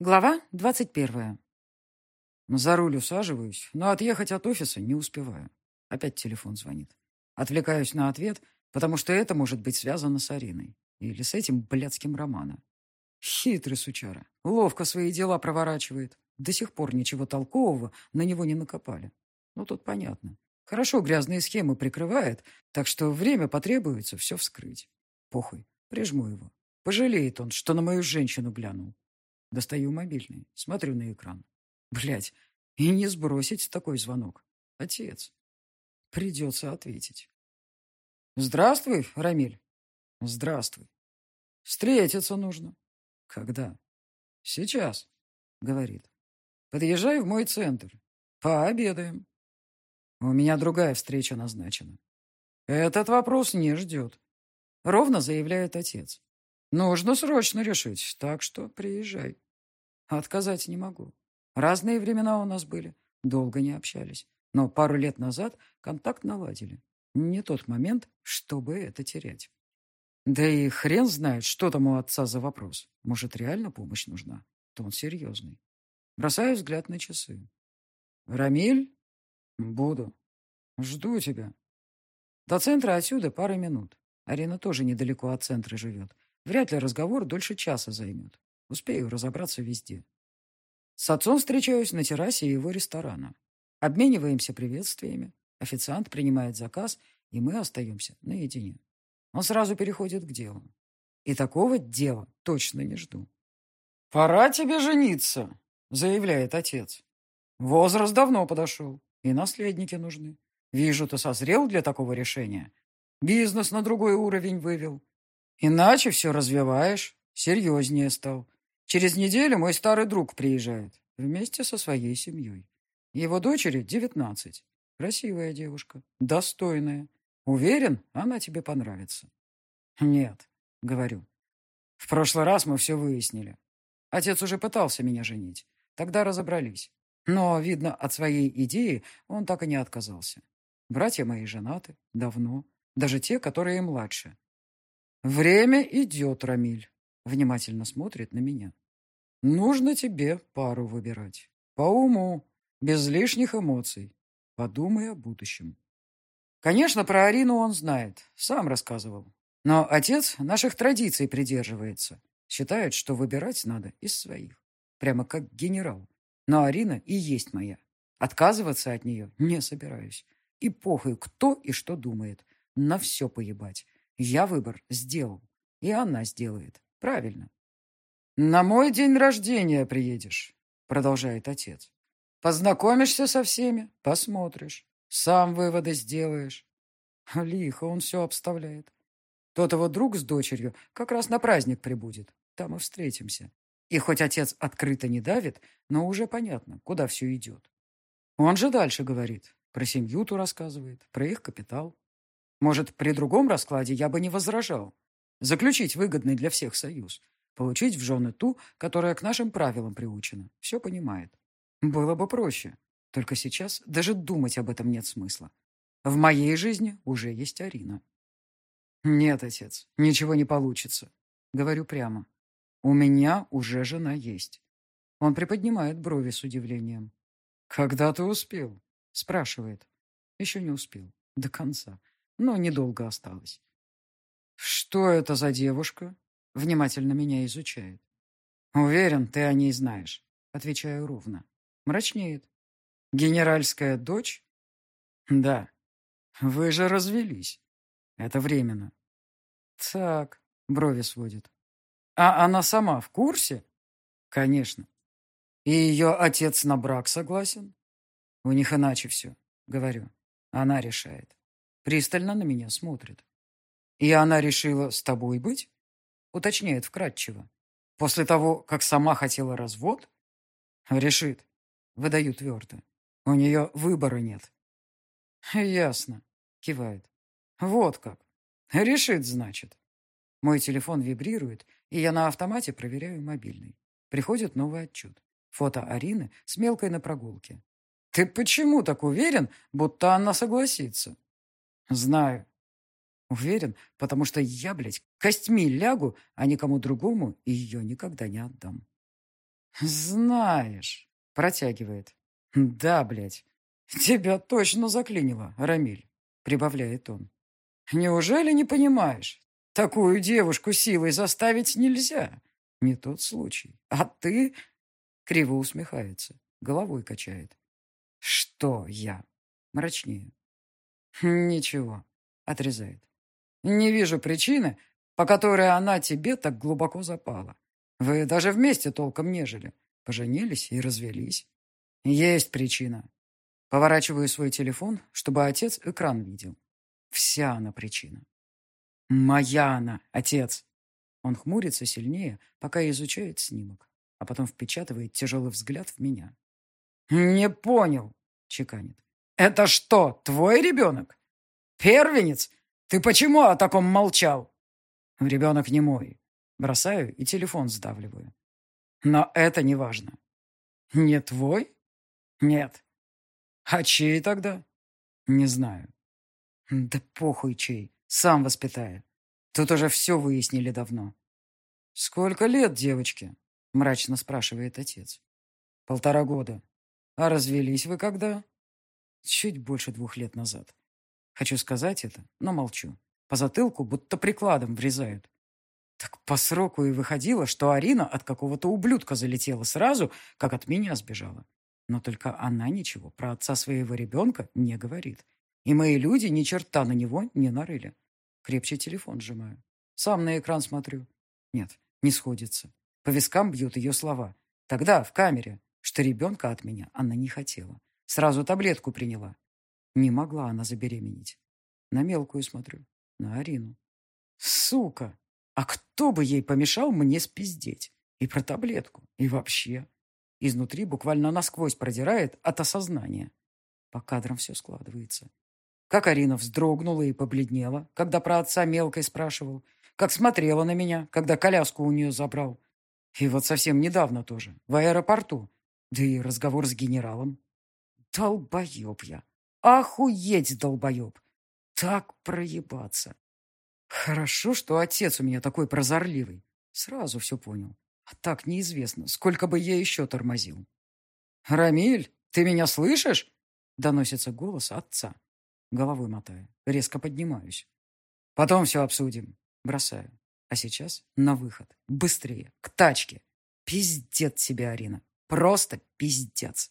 Глава двадцать первая. За руль усаживаюсь, но отъехать от офиса не успеваю. Опять телефон звонит. Отвлекаюсь на ответ, потому что это может быть связано с Ариной. Или с этим блядским романом. Хитрый сучара. Ловко свои дела проворачивает. До сих пор ничего толкового на него не накопали. Ну, тут понятно. Хорошо грязные схемы прикрывает, так что время потребуется все вскрыть. Похуй, прижму его. Пожалеет он, что на мою женщину глянул. Достаю мобильный, смотрю на экран. Блять, и не сбросить такой звонок. Отец. Придется ответить. Здравствуй, Рамиль. Здравствуй. Встретиться нужно. Когда? Сейчас, говорит. Подъезжай в мой центр. Пообедаем. У меня другая встреча назначена. Этот вопрос не ждет. Ровно заявляет отец. Нужно срочно решить, так что приезжай. Отказать не могу. Разные времена у нас были, долго не общались. Но пару лет назад контакт наладили. Не тот момент, чтобы это терять. Да и хрен знает, что там у отца за вопрос. Может, реально помощь нужна? То он серьезный. Бросаю взгляд на часы. «Рамиль?» «Буду. Жду тебя». До центра отсюда пара минут. Арина тоже недалеко от центра живет. Вряд ли разговор дольше часа займет. Успею разобраться везде. С отцом встречаюсь на террасе его ресторана. Обмениваемся приветствиями. Официант принимает заказ, и мы остаемся наедине. Он сразу переходит к делу. И такого дела точно не жду. «Пора тебе жениться», — заявляет отец. «Возраст давно подошел, и наследники нужны. Вижу, ты созрел для такого решения. Бизнес на другой уровень вывел. Иначе все развиваешь, серьезнее стал. Через неделю мой старый друг приезжает вместе со своей семьей. Его дочери девятнадцать. Красивая девушка, достойная. Уверен, она тебе понравится. Нет, говорю. В прошлый раз мы все выяснили. Отец уже пытался меня женить. Тогда разобрались. Но, видно, от своей идеи он так и не отказался. Братья мои женаты. Давно. Даже те, которые младше. «Время идет, Рамиль», — внимательно смотрит на меня. «Нужно тебе пару выбирать. По уму, без лишних эмоций. Подумай о будущем». Конечно, про Арину он знает, сам рассказывал. Но отец наших традиций придерживается. Считает, что выбирать надо из своих. Прямо как генерал. Но Арина и есть моя. Отказываться от нее не собираюсь. И похуй, кто и что думает. На все поебать. Я выбор сделал, и она сделает. Правильно. «На мой день рождения приедешь», — продолжает отец. «Познакомишься со всеми, посмотришь, сам выводы сделаешь». Лихо он все обставляет. Тот его друг с дочерью как раз на праздник прибудет. Там и встретимся. И хоть отец открыто не давит, но уже понятно, куда все идет. Он же дальше говорит. Про семью ту рассказывает, про их капитал. Может, при другом раскладе я бы не возражал. Заключить выгодный для всех союз. Получить в жены ту, которая к нашим правилам приучена. Все понимает. Было бы проще. Только сейчас даже думать об этом нет смысла. В моей жизни уже есть Арина. Нет, отец, ничего не получится. Говорю прямо. У меня уже жена есть. Он приподнимает брови с удивлением. «Когда ты успел?» Спрашивает. Еще не успел. До конца но недолго осталось. «Что это за девушка?» Внимательно меня изучает. «Уверен, ты о ней знаешь», — отвечаю ровно. Мрачнеет. «Генеральская дочь?» «Да. Вы же развелись. Это временно». «Так», — брови сводит. «А она сама в курсе?» «Конечно. И ее отец на брак согласен?» «У них иначе все», — говорю. Она решает. Пристально на меня смотрит. «И она решила с тобой быть?» Уточняет вкратчиво. «После того, как сама хотела развод?» «Решит». Выдаю твердо. «У нее выбора нет». «Ясно», — кивает. «Вот как. Решит, значит». Мой телефон вибрирует, и я на автомате проверяю мобильный. Приходит новый отчет. Фото Арины с мелкой на прогулке. «Ты почему так уверен, будто она согласится?» Знаю. Уверен, потому что я, блядь, костьми лягу, а никому другому ее никогда не отдам. Знаешь, протягивает. Да, блядь. Тебя точно заклинило, Рамиль, прибавляет он. Неужели не понимаешь? Такую девушку силой заставить нельзя. Не тот случай. А ты... Криво усмехается, головой качает. Что я? Мрачнее. Ничего, отрезает. Не вижу причины, по которой она тебе так глубоко запала. Вы даже вместе толком не жили. Поженились и развелись. Есть причина. Поворачиваю свой телефон, чтобы отец экран видел. Вся она причина. Моя она, отец. Он хмурится сильнее, пока изучает снимок, а потом впечатывает тяжелый взгляд в меня. «Не понял», — чеканит. «Это что, твой ребенок? Первенец? Ты почему о таком молчал?» «Ребенок не мой. Бросаю и телефон сдавливаю. Но это не важно. Не твой? Нет. А чей тогда? Не знаю. Да похуй чей. Сам воспитаю. Тут уже все выяснили давно. Сколько лет девочке? Мрачно спрашивает отец. Полтора года. А развелись вы когда? Чуть больше двух лет назад. Хочу сказать это, но молчу. По затылку будто прикладом врезают. Так по сроку и выходило, что Арина от какого-то ублюдка залетела сразу, как от меня сбежала. Но только она ничего про отца своего ребенка не говорит. И мои люди ни черта на него не нарыли. Крепче телефон сжимаю. Сам на экран смотрю. Нет, не сходится. По вискам бьют ее слова. Тогда, в камере, что ребенка от меня она не хотела. Сразу таблетку приняла. Не могла она забеременеть. На мелкую смотрю. На Арину. Сука! А кто бы ей помешал мне спиздеть? И про таблетку, и вообще. Изнутри буквально насквозь продирает от осознания. По кадрам все складывается. Как Арина вздрогнула и побледнела, когда про отца мелкой спрашивал. Как смотрела на меня, когда коляску у нее забрал. И вот совсем недавно тоже, в аэропорту. Да и разговор с генералом. Долбоеб я. Охуеть, долбоеб. Так проебаться. Хорошо, что отец у меня такой прозорливый. Сразу все понял. А так неизвестно, сколько бы я еще тормозил. «Рамиль, ты меня слышишь?» Доносится голос отца. Головой мотаю. Резко поднимаюсь. «Потом все обсудим». Бросаю. А сейчас на выход. Быстрее. К тачке. Пиздец тебе, Арина. Просто пиздец.